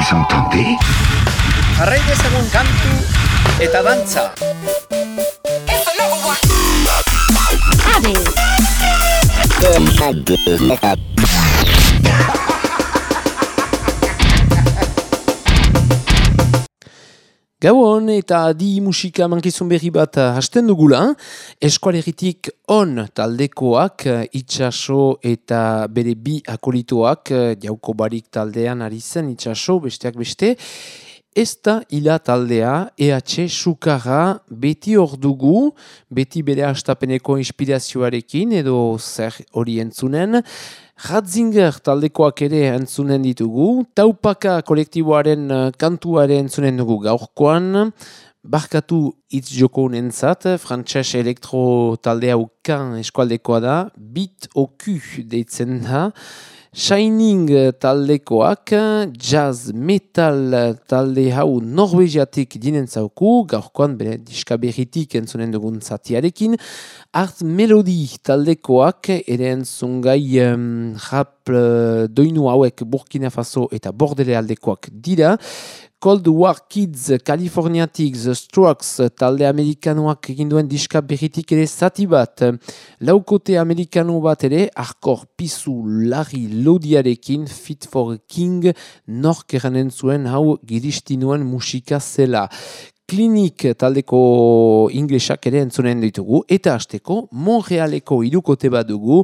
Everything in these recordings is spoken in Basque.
Vous entendez Jarrai dezagun kantu eta dantza. Gauon eta adi musika mankizun berri bat eh, hasten dugula. Eskualeritik on taldekoak eh, itxaso eta bere bi akolitoak eh, jauko barik taldean ari zen itxaso besteak beste. Ez da ila taldea EH Sukarra beti hor dugu, beti bere astapeneko inspirazioarekin edo zer hori entzunen. Ratzinger taldekoak ere entzunen ditugu, taupaka kolektiboaren uh, kantuaren entzunen dugu gaurkoan, barkatu hitz joko nentzat, frantxas elektro taldea ukan eskualdekoa da, bit oku deitzen da, Shining taldekoak, jazz metal talde hau norvegiatik dinen zauku, gaurkoan bere diska berritik entzunen dugun zatiarekin, art melodi taldekoak, ere entzungai um, rap uh, doinu hauek Burkina Faso eta Bordele aldekoak dira, Cold War Kids Kaliforniatik The Strokes talde amerikanoak eginduen diska berritik ere zati bat. Laukote amerikano bat ere, arkor pisu lari lodiarekin Fit for King nork eranen zuen hau giristinuen musika zela. Klinik taldeko inglesak ere entzunen ditugu, eta hasteko Montrealeko irukote bat dugu,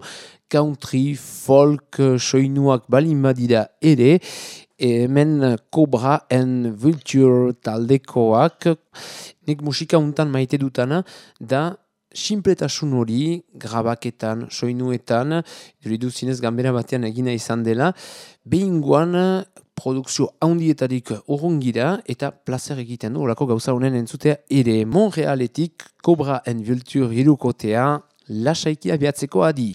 country, folk, soinuak balin badira ere, hemen Cobra and Vulture taldekoak. Nik musika untan maite dutana da sinpletasun hori grabaketan, soinuetan duridu zinez gambera batean egina izan dela. Behinguan produkzio haundietarik urrungira eta placer egiten du orako gauza honen entzutea ere. Montrealetik Cobra and Vulture hirukotea lasaiki abiatzeko adi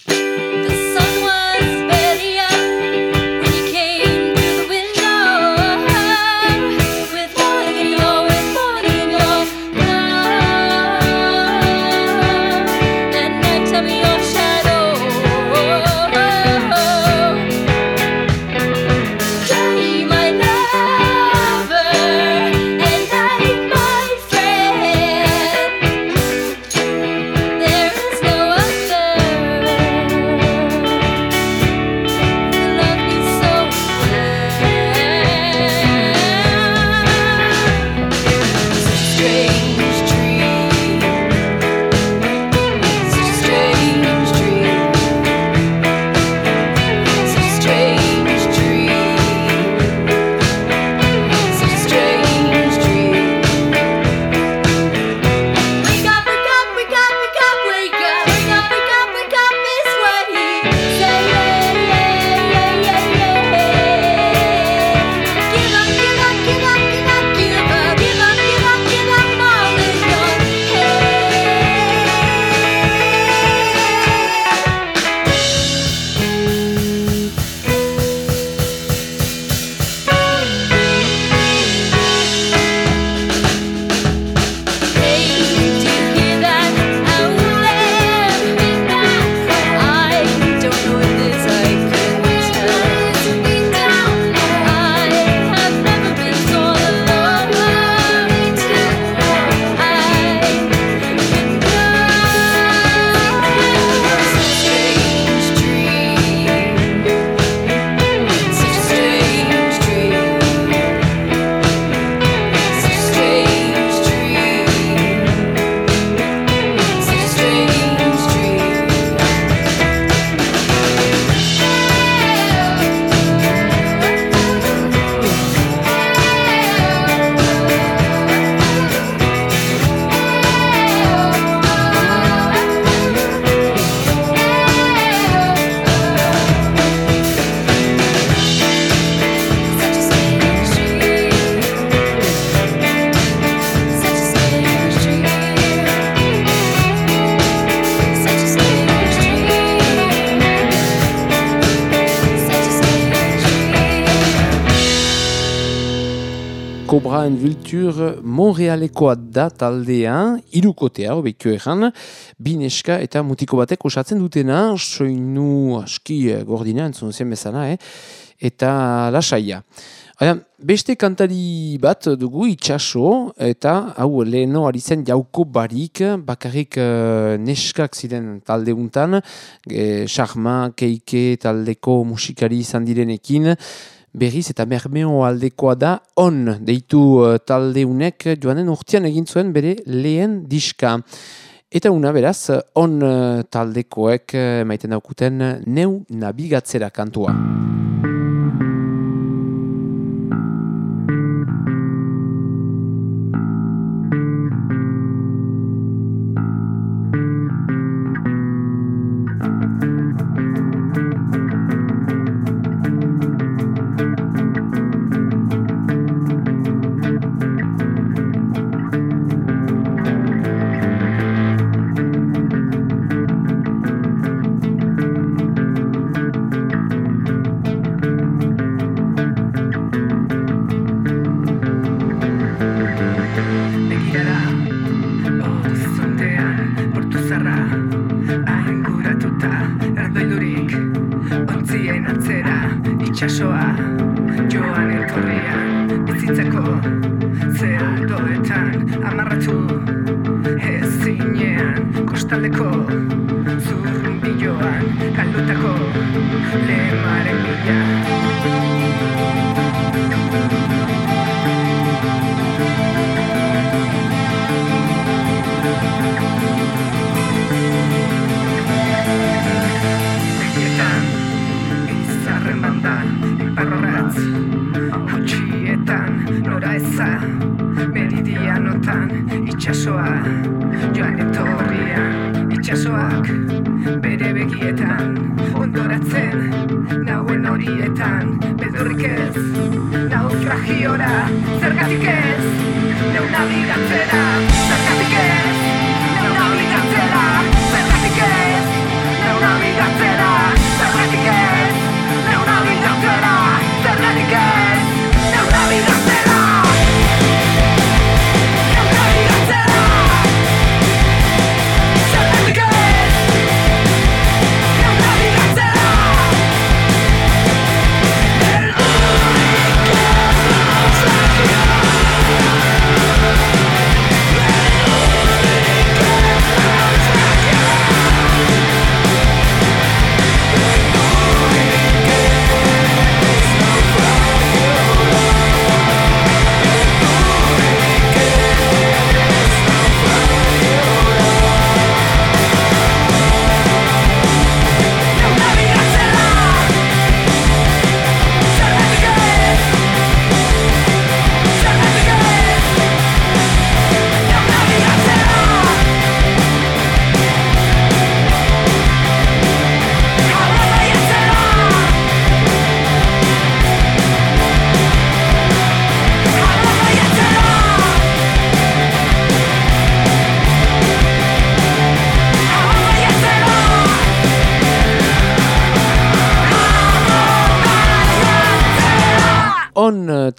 Vulture Montrealekoa da taldean, irukotea, obekio egan, bineska eta mutiko batek osatzen dutena, soinu aski eh, gordina, entzun zen bezana, eh? eta lasaia. beste kantari bat dugu itxaso, eta hau leheno ari zen jauko barik, bakarrik uh, neskak ziren talde untan, e, Keike taldeko musikari izan direnekin, berriz eta mermeo aldekoa da on deitu uh, talde unek joanen urtean egin zuen bere lehen diska. Eta una beraz, on uh, taldekoek uh, maiten daukuten neu nabigatzera kantua. benetan Bezurrik ez, naukra jiora Zergatik ez, neuna digatzera Zergatik ez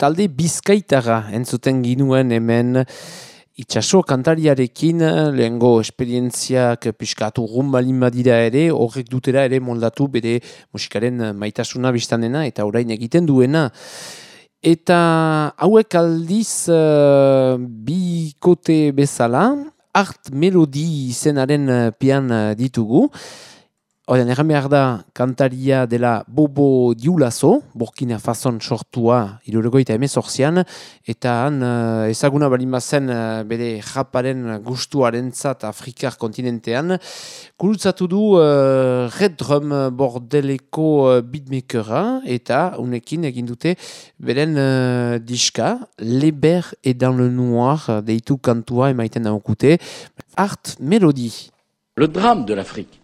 talde bizkaitara entzuten ginuen hemen itxaso kantariarekin lehengo esperientziak piskatu balin badira ere, horrek dutera ere moldatu bere musikaren maitasuna biztanena eta orain egiten duena. Eta hauek aldiz uh, bikote bezala, art melodi izenaren pian ditugu, Oian, erran behar da Bobo Diulazo, Burkina Fason sortua iruregoita emezorzian, eta han uh, ezaguna uh, eh, bere japaren gustuaren zat Afrikar kontinentean, du uh, Red Drum bordeleko uh, eta unekin egin dute beren uh, diska, Leber edan le noir, deitu kantua emaiten daukute, art melodi. Le drame de l'Afrique.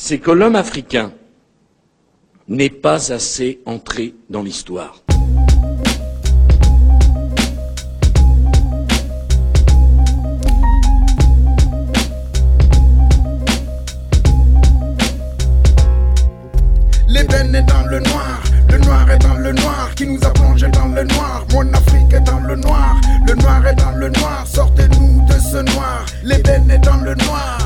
C'est que l'homme africain n'est pas assez entré dans l'histoire. L'Éden est dans le noir, le noir est dans le noir, qui nous a plongé dans le noir. Mon Afrique est dans le noir, le noir est dans le noir, sortez-nous de ce noir. L'Éden est dans le noir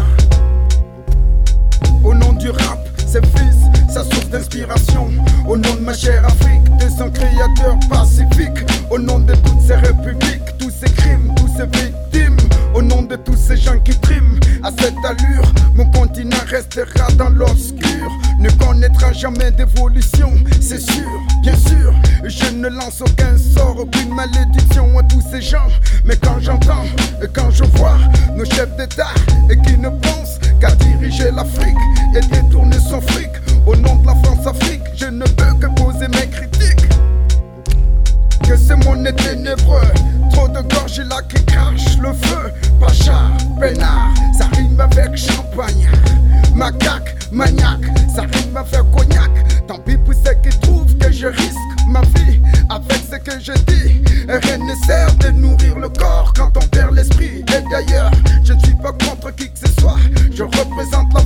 du rap. Ses fils, sa source d'inspiration. Au nom de ma chère Afrique, de son créateur pacifique. Au nom de toutes ces républiques, tous ces crimes, tous ces victimes. Au nom de tous ces gens qui triment à cette allure, mon continent restera dans l'obscur. Ne connaîtra jamais d'évolution, c'est sûr, bien sûr. Je ne lance aucun sort, aucune malédiction à tous ces gens. Mais quand j'entends et quand je vois nos chefs d'État et qui ne pensent qu'à diriger l'Afrique et détourner son fric au nom de la France-Afrique, je ne peux que poser mes critiques que ce monde est ténébreux. Trop de gorges là qui crachent le feu. Pacha, peinard, ça rime avec champagne. Macaque, maniaque, ça rime avec cognac. Tant pis pour ceux qui trouvent que je risque ma vie avec ce que je dis. Rien ne sert de nourrir le corps quand on perd l'esprit. Et d'ailleurs, pas contre qui que ce soit. Je représente la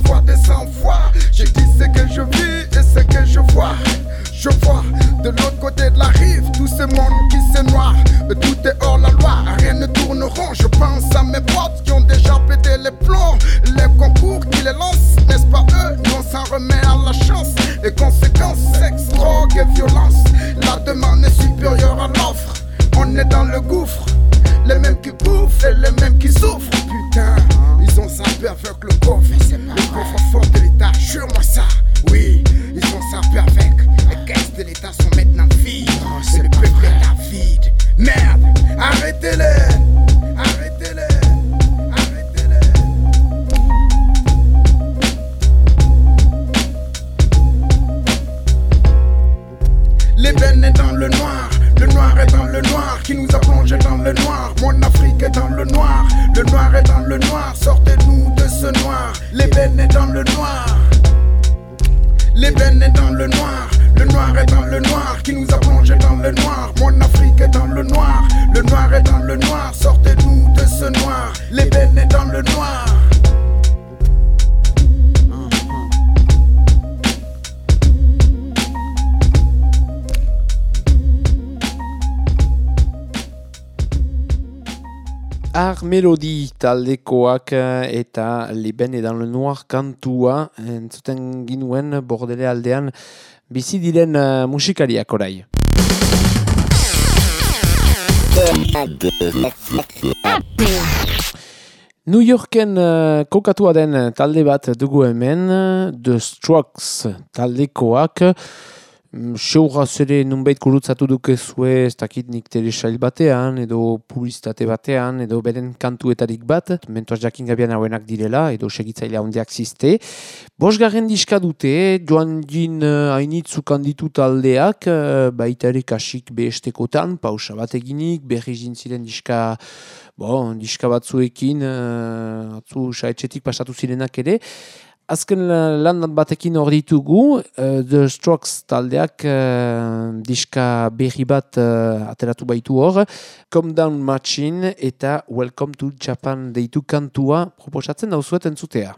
Ar Melodi taldekoak eh, eta Liben edan le noir kantua entzuten ginuen bordele aldean bizi diren eh, musikariak orai. New Yorken uh, kokatua den talde bat dugu hemen, The Strokes taldekoak, mm, Seura zere nunbait gurutzatu dukezue ez dakit nik telesail batean, edo publizitate batean, edo beren kantuetarik bat, mentoaz jakin gabian hauenak direla, edo segitzailea handiak ziste. Bosgarren diska dute, joan jin uh, hainitzuk handitu taldeak, uh, baita ere kasik behestekotan, pausa bat eginik, berri ziren diska Bon, diska batzuekin, uh, atzu saetxetik pasatu zirenak ere. Azken uh, lan batekin hor ditugu, uh, The Strokes taldeak uh, diska berri bat uh, ateratu baitu hor. Come Down Machine eta Welcome to Japan deitu kantua proposatzen dauzuet entzutea.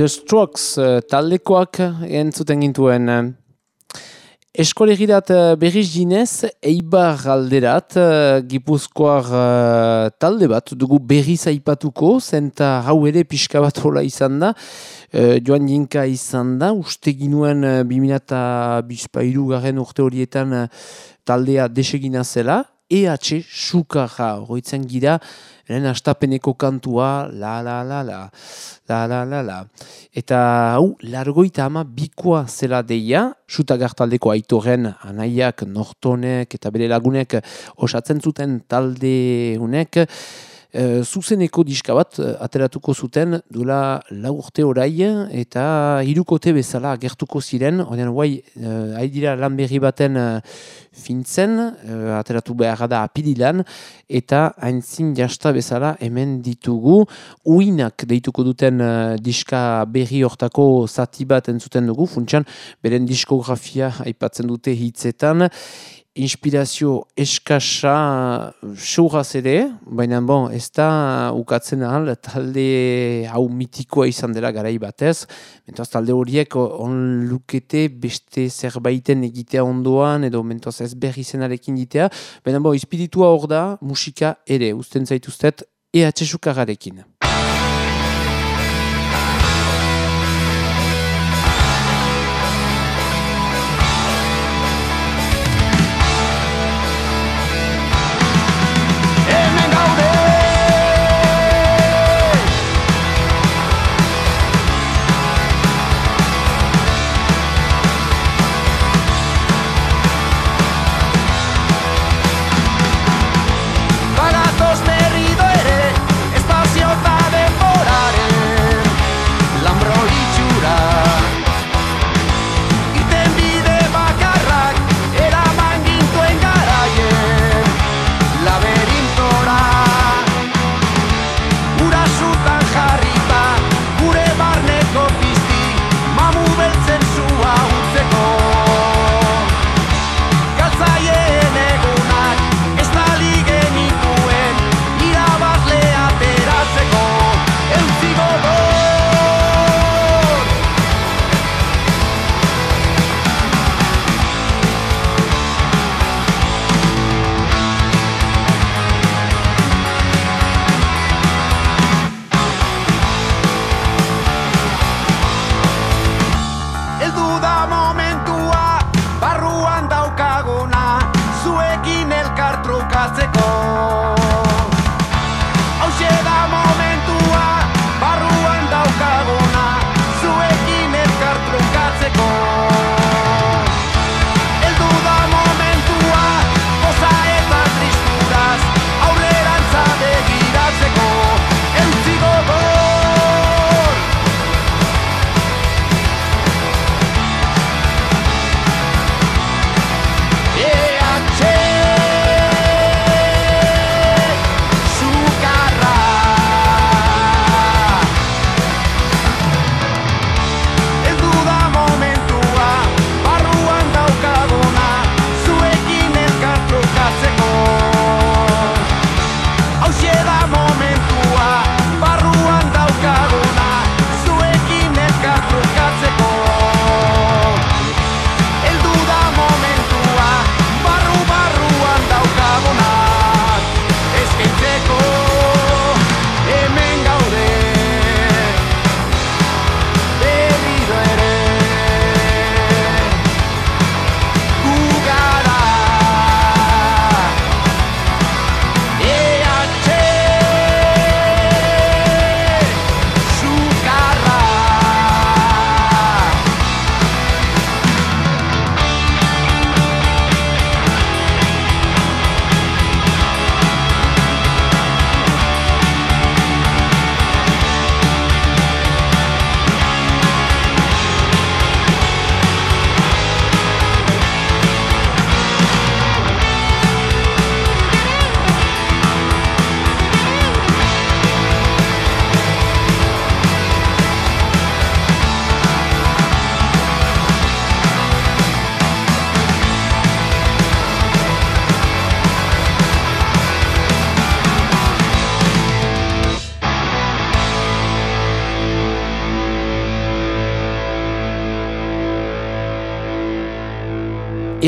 The Strokes eh, taldekoak entzuten gintuen. eh. Eskolegirat eh, berriz dinez, eibar alderat, gipuzkoar eh, talde bat, dugu berriz aipatuko, zenta hau ere pixka bat hola izan da, eh, joan jinka izan da, uste ginuen eh, 2002 garen urte horietan eh, taldea desegina zela, EH Sukarra, horitzen gira, Lehen astapeneko kantua, la la la la, la la la la. Eta hau, largoita ama bikoa zela deia, sutagartaldeko aitoren anaiak, nortonek eta bere lagunek osatzen zuten talde hunek, e, zuzeneko diska bat eh, ateratuko zuten duela lau urte orai eta hirukote bezala agertuko ziren, horrean guai, e, haidira lan berri baten e, fintzen, e, ateratu behar da apililan, eta haintzin jasta bezala hemen ditugu, uinak deituko duten eh, diska berri hortako zati bat entzuten dugu, funtsan beren diskografia aipatzen dute hitzetan, inspirazio eskasa seuraz ere, baina bon, ez da ukatzen ahal talde hau mitikoa izan dela garai batez, mentoaz talde horiek on lukete beste zerbaiten egitea ondoan, edo mentoaz ez berri zenarekin ditea, baina bon, espiritua hor da, musika ere, usten zaituztet, EH Sukararekin.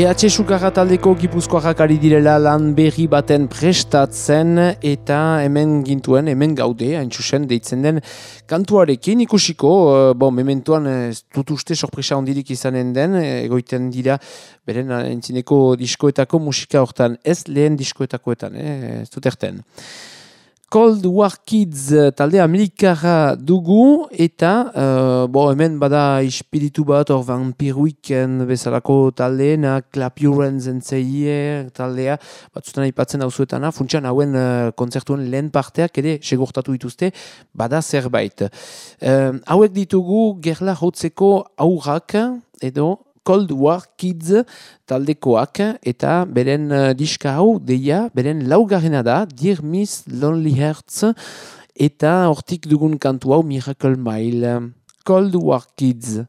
EH Sukarra taldeko gipuzkoarrak ari direla lan berri baten prestatzen eta hemen gintuen, hemen gaude, hain txusen deitzen den kantuarekin ikusiko, uh, bon, mementuan ez dut uste sorpresa ondirik izanen den, egoiten dira beren entzineko diskoetako musika hortan, ez lehen diskoetakoetan, eh, ez dut erten. Cold War Kids eh, talde amerikara dugu eta uh, bo hemen bada ispiritu bat hor vampiruiken bezalako taldeena Clap Your Hands and Say Yeah taldea batzutan aipatzen dauzuetana funtsan hauen uh, kontzertuen lehen parteak ere segurtatu dituzte bada zerbait. Uh, hauek ditugu gerla hotzeko aurrak edo Cold War Kids taldekoak eta beren uh, diska hau deia, beren laugarrena da, Dear Miss Lonely Hearts eta hortik dugun kantu hau Miracle Mile. Cold War Kids.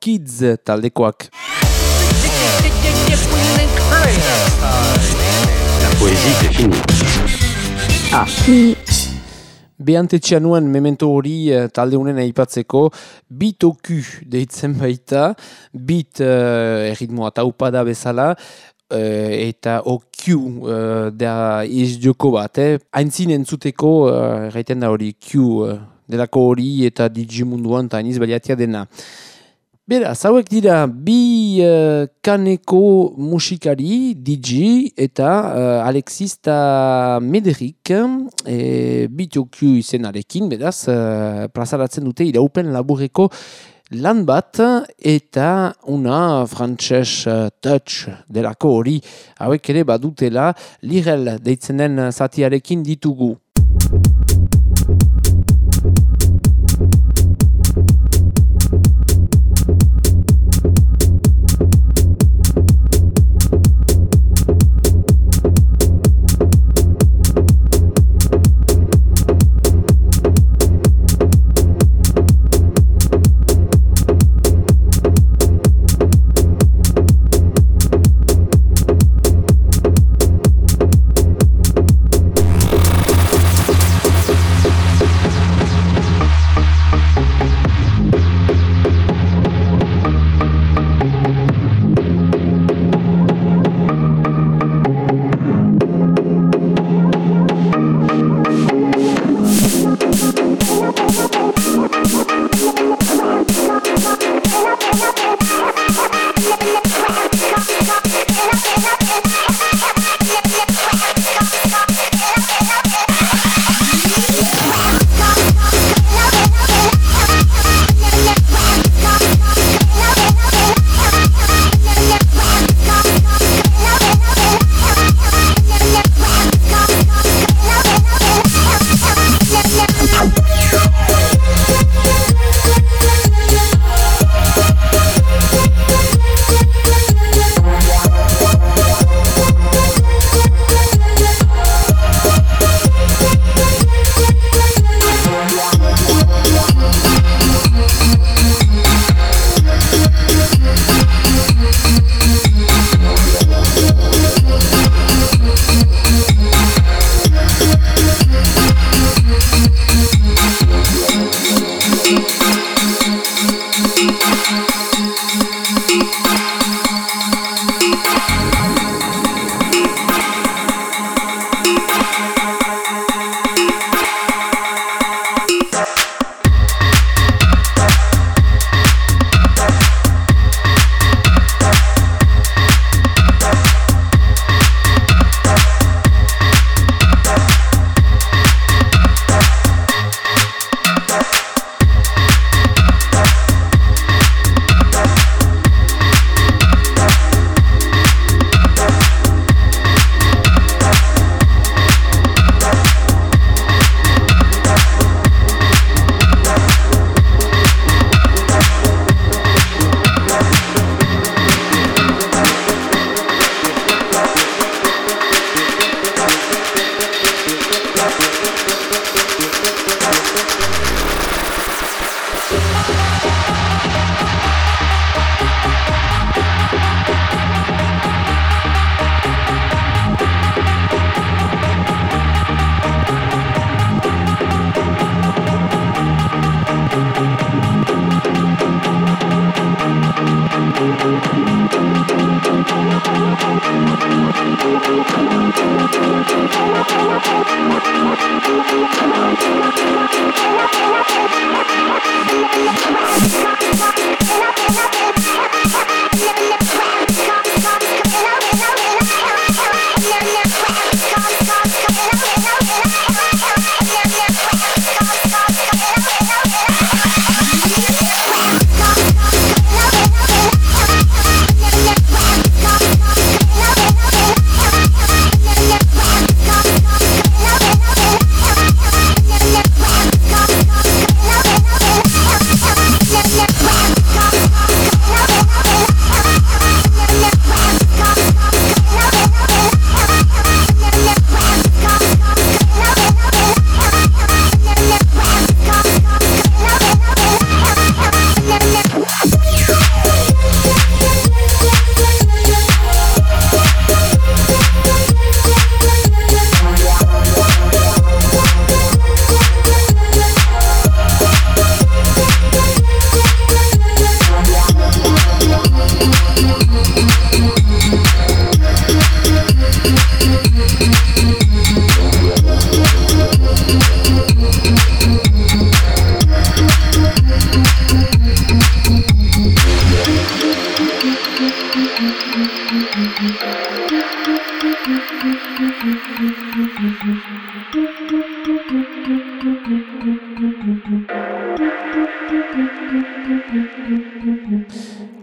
Kids taldekoak. La poésie, c'est fini. Behantetxean nuen memento hori eh, talde honen aipatzeko bitoku deitzen baita, bit uh, erritmoa taupada bezala, eh, eta OQ uh, da izdioko bat, eh? haintzin entzuteko uh, da hori Q uh, delako hori eta digimunduan eta hainiz baliatia dena. Beraz, hauek dira bi uh, kaneko musikari, DJ eta uh, Alexis eta Mederik e, bitoku izenarekin, beraz, uh, plazaratzen dute iraupen laburreko lan bat eta una frantses uh, touch delako hori hauek ere badutela lirel deitzen den zatiarekin ditugu.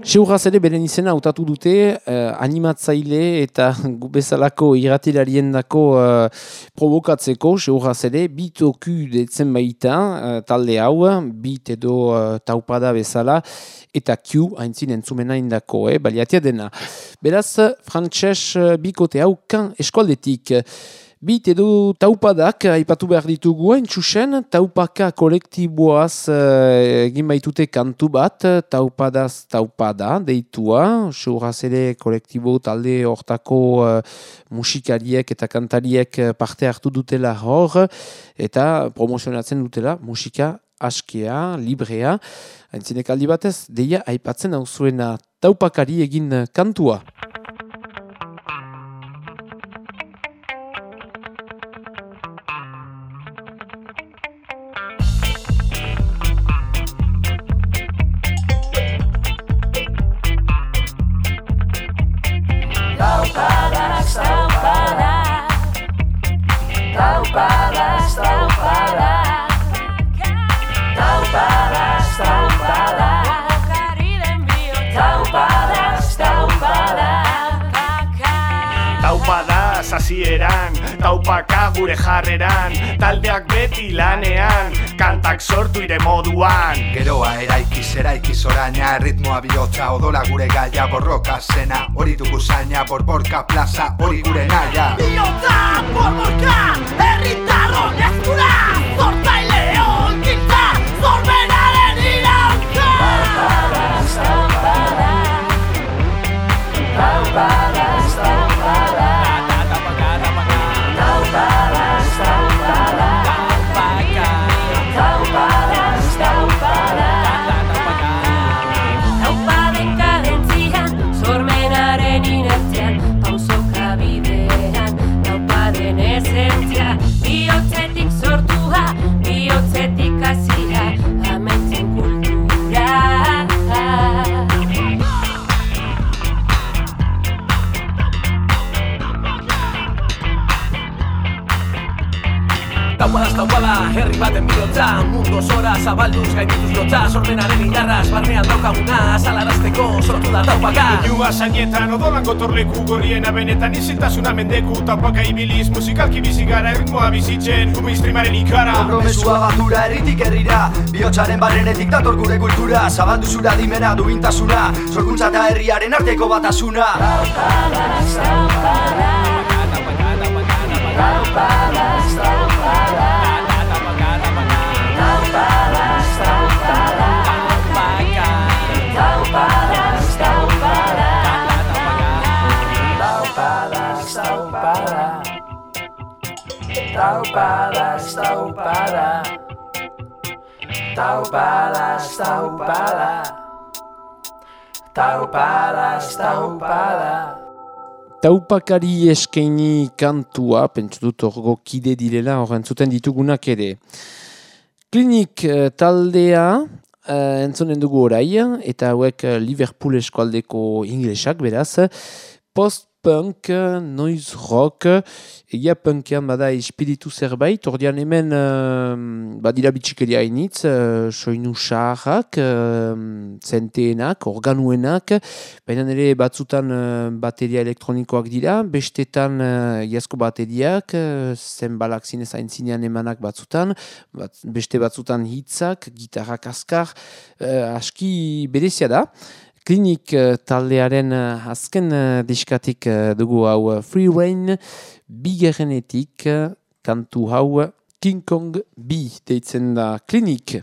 Seuraz ere beren izena hautatu dute eh, animatzaile eta gu bezalako irratilarien dako eh, provokatzeko seuraz ere bitoku detzen baita eh, talde hau, bit edo eh, taupada bezala eta Q haintzin entzumena indako, eh, baliatia dena. Beraz, frantxez eh, bikote hau kan eskualdetik. Bit edo taupadak aipatu behar ditugu entxusen, taupaka kolektiboaz eh, egin baitute kantu bat, taupadaz taupada deitua, seuraz ere kolektibo talde hortako eh, musikariek eta kantariek eh, parte hartu dutela hor, eta promozionatzen dutela musika askea, librea, haintzinek aldi batez, deia aipatzen hau zuena taupakari egin kantua. Moduan. Geroa eraikiz eraikiz oraina Ritmoa bihotza odola gure gaia Borroka zena hori dugu zaina Borborka plaza hori gure naia. Bihotza, borborka, herritarron eskura, herri baten bihotza. Mundu osora zabalduz gaindituz jotza Sormenaren indarraz, barnean daukaguna Salarazteko sortu da taupaka. Ilua zainetan odolan gotorleku gorriena benetan izintasuna mendeku. Taupaka ibiliz musikalki bizi gara erritmoa bizitzen Gubi streamaren ikara. Kompromesua batura herritik herrira. Bihotzaren barrenetik dator gure kultura. Zabaldu zura dimena duintasuna. Sorkuntza eta herriaren arteko batasuna. Taupadas, taupadas, taupadas, taupadas, Taupada, taupada. Taupada, taupada. Taupada, taupada. Taupakari eskaini kantua, pentsutut orgo kide direla horren zuten ditugunak ere. Klinik eh, taldea uh, entzonen dugu orai, eta hauek eh, Liverpool eskualdeko inglesak, beraz, post post-punk, noise rock, egia punkean bada espiritu zerbait, ordean hemen uh, badira bitxikeria hainitz, uh, soinu saharrak, uh, zenteenak, organuenak, baina ere batzutan uh, bateria elektronikoak dira, bestetan uh, iazko bateriak, uh, zenbalak zinez aintzinean emanak batzutan, bat, beste batzutan hitzak, gitarrak askar, uh, aski berezia da. Klinik eh, taldearen eh, azken eh, diskatik dugu hau Free Rain, bigarrenetik kantu hau King Kong B deitzen da Klinik.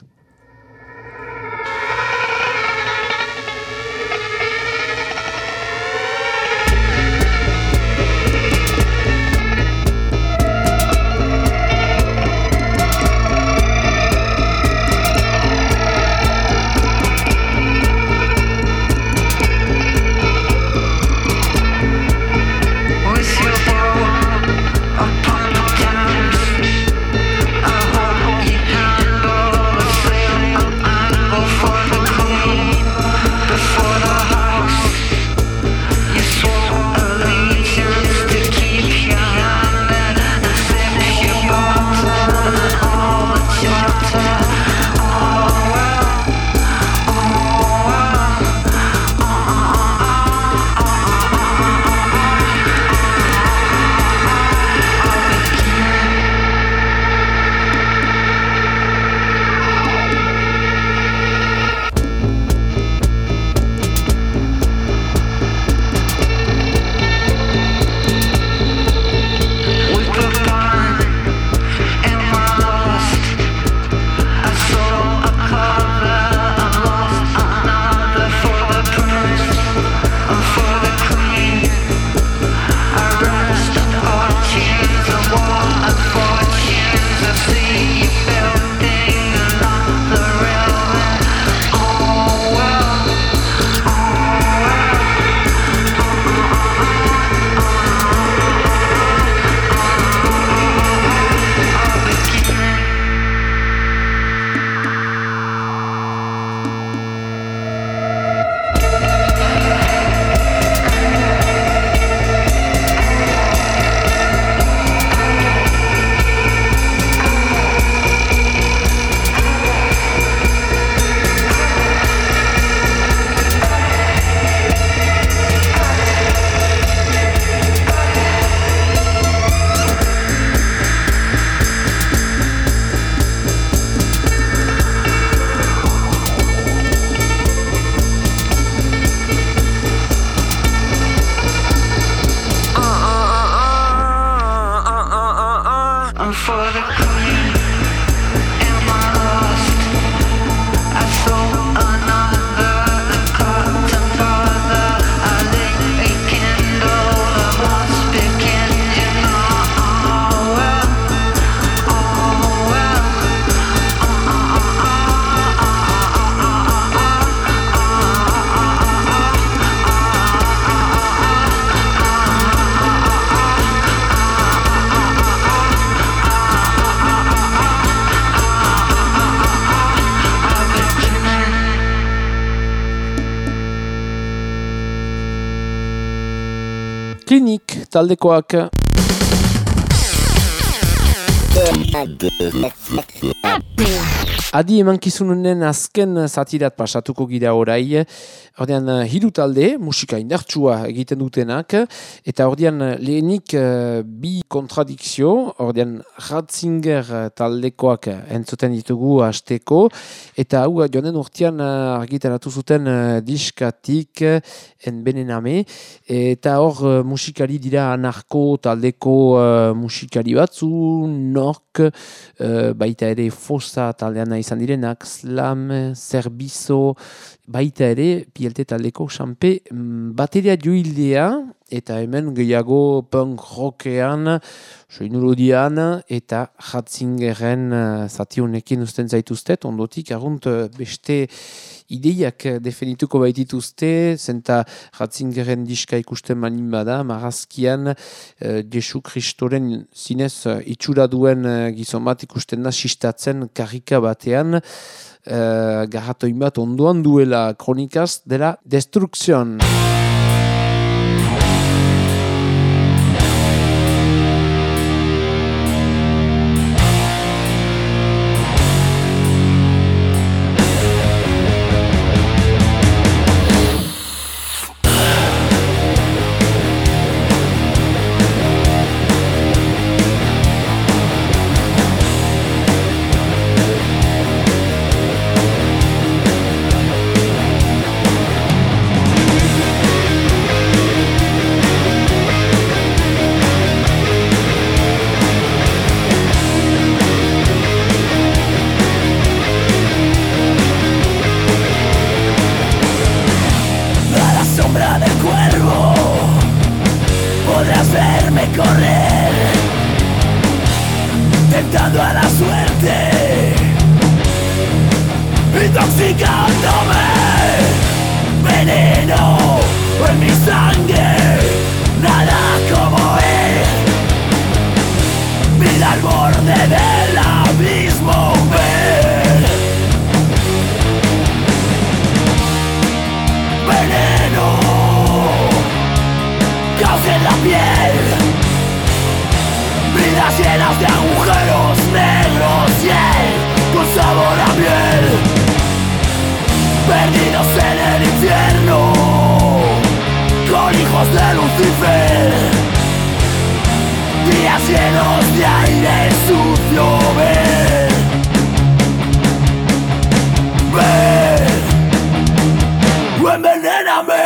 Klinik taldekoak Adi emankizunen azken zatirat pasatuko gira orai, ordean eh, hiru talde, musika indartsua egiten dutenak, eta ordean eh, lehenik eh, bi kontradikzio, ordean Ratzinger taldekoak entzuten ditugu hasteko, eta hau joanen urtean eh, argitaratu zuten eh, diskatik enbenename, eta hor eh, musikari dira anarko taldeko eh, musikari batzu, nork, eh, baita ere fosa taldean izan direnak, slam, zerbizo, baita ere PLT taldeko xampe mm, bateria joildea, eta hemen gehiago punk rockean, soinurodian, eta Ratzingeren uh, zati honekin usten zaituztet, ondotik argunt eh, beste ideiak eh, definituko baitituzte, zenta Ratzingeren diska ikusten manin bada, marazkian uh, Jesu Kristoren zinez uh, itxura duen uh, gizon bat ikusten da sistatzen karrika batean, uh, garratoin bat ondoan duela kronikaz dela destrukzion. I'm an enemy.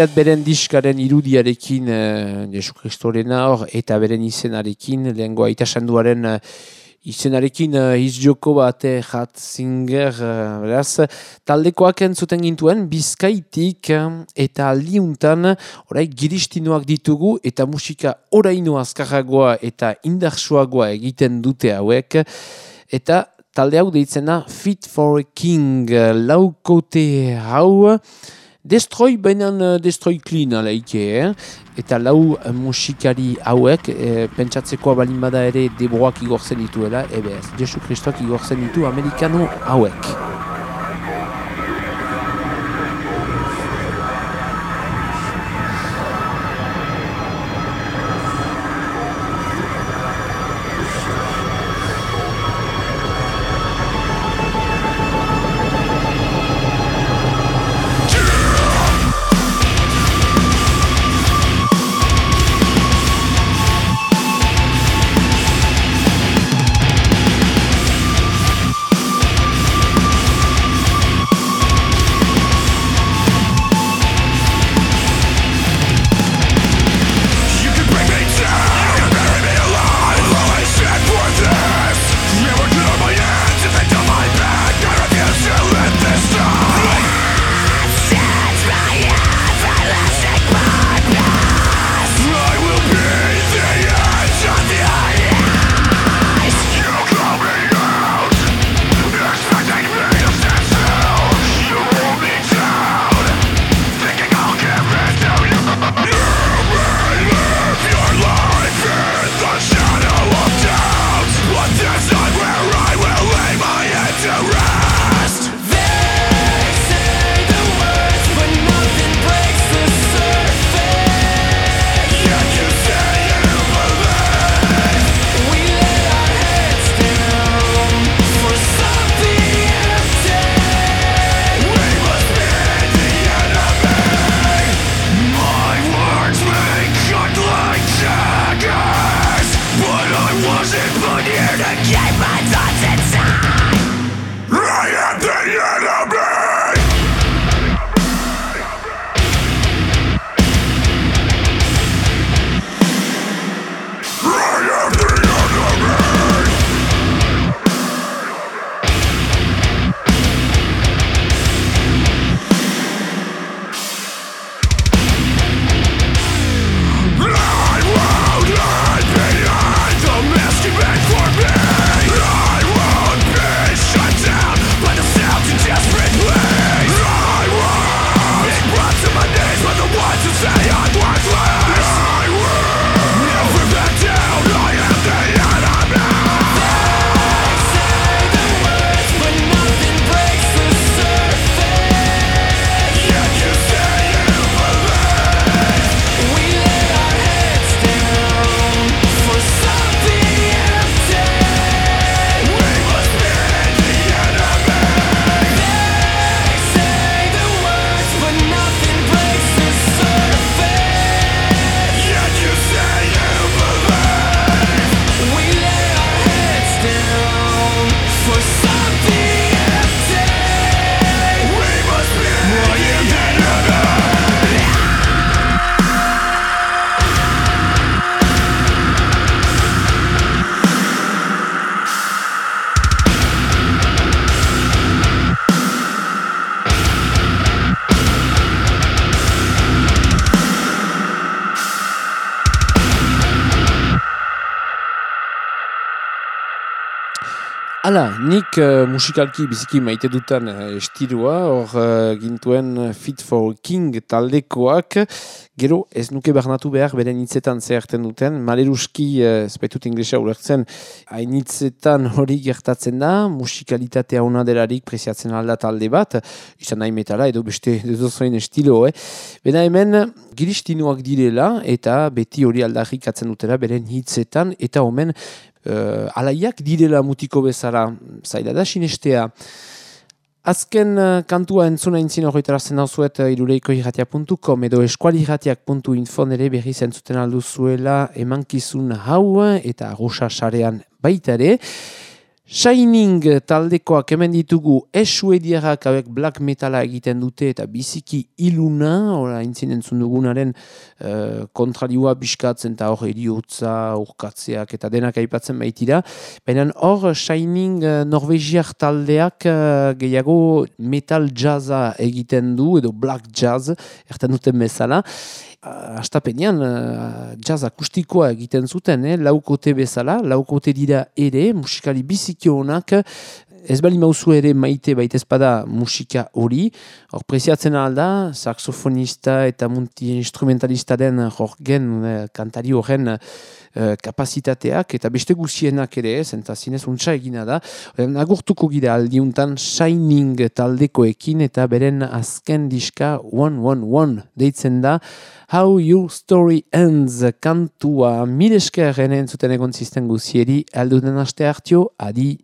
Deiat beren diskaren irudiarekin uh, Jesu Kristorena hor eta beren izenarekin, lehengoa itasanduaren uh, izenarekin uh, izjoko bat Ratzinger, uh, beraz, taldekoak entzuten gintuen bizkaitik uh, eta aldiuntan orai giristinoak ditugu eta musika oraino azkarragoa eta indarsuagoa egiten dute hauek eta talde hau deitzena Fit for a King laukote hau Destroy bainan uh, Destroy Clean alaike, eh? eta lau uh, musikari hauek, eh, pentsatzekoa balin bada ere deboak igortzen dituela, ebe ez, Jesu Kristok igortzen ditu amerikano hauek. Hala, nik uh, musikalki biziki maite dutan uh, estirua, hor uh, gintuen Fit for King taldekoak, gero ez nuke barnatu behar beren hitzetan zeharten duten, maleruski, uh, ez baitut inglesa ulertzen, hain hitzetan hori gertatzen da, musikalitatea ona delarik preziatzen alda talde bat, izan nahi metala edo beste edozoin estilo, eh? Bena hemen, giristinuak direla eta beti hori aldarrikatzen dutela beren hitzetan, eta omen uh, alaiak direla mutiko bezala, zaila da sinestea. Azken uh, kantua entzuna intzin horretarazten dauzuet uh, iruleiko irratia.com edo eskualirratiak.info nere berri zentzuten aldu zuela emankizun hau eta arrosa sarean baita ere. Shining taldekoak hemen ditugu esuediarrak hauek black metala egiten dute eta biziki iluna, ora intzin entzun dugunaren uh, kontrarioa biskatzen eta hor eriotza, urkatzeak eta denak aipatzen baitira. Baina hor Shining uh, norvegiak taldeak uh, gehiago metal jazza egiten du edo black jazz, erten duten bezala. Astapenean uh, jazz akustikoa egiten zuten, eh? laukote bezala, laukote dira ere, musikali biziki honak, ez bali mauzu ere maite baitezpada musika hori, hor preziatzen alda, saxofonista eta munti instrumentalista den jorgen eh, kantari horren eh, kapazitateak eta beste guzienak ere, zenta zinez untsa egina da, Horren, agurtuko gira aldiuntan Shining taldekoekin eta beren azken diska 111 deitzen da, How Your Story Ends kantua. Mileskerren entzuten egon zisten guzieri, alduden aste hartio, adi.